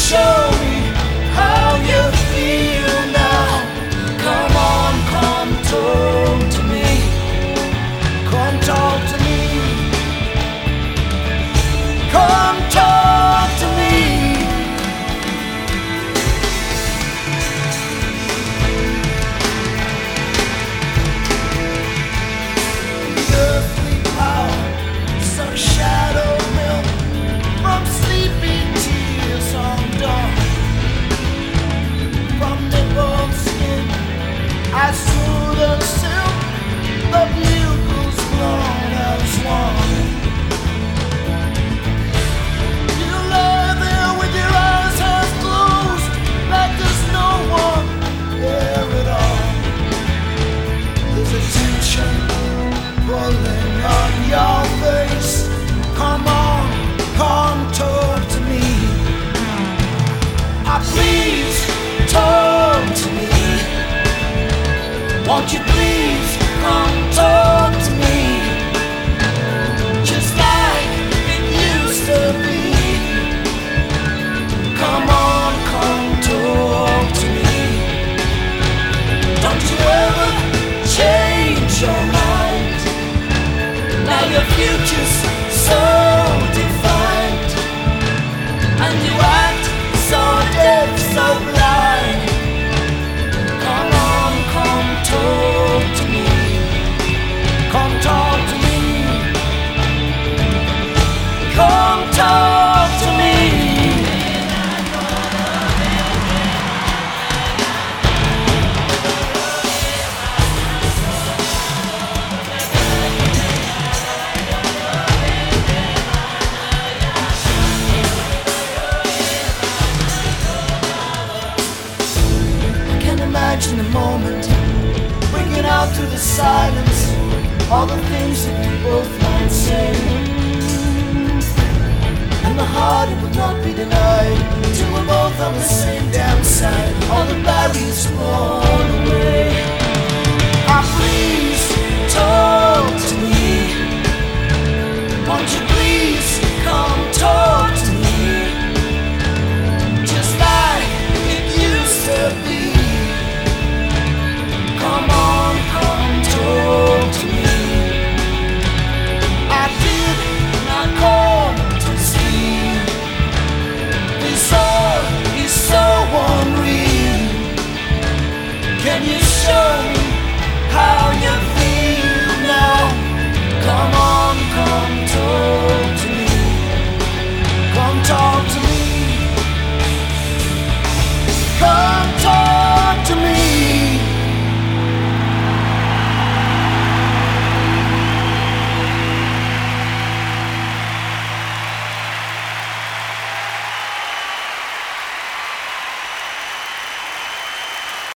show. Won't you please come talk to me? Just like it used to be. Come on, come talk to me. Don't you ever change your mind. Now your future's so defined. And you act so so blind. Silence All the things that we both might say. And the heart it will not be denied Till we're both on the same damn side. All the barriers worn away show me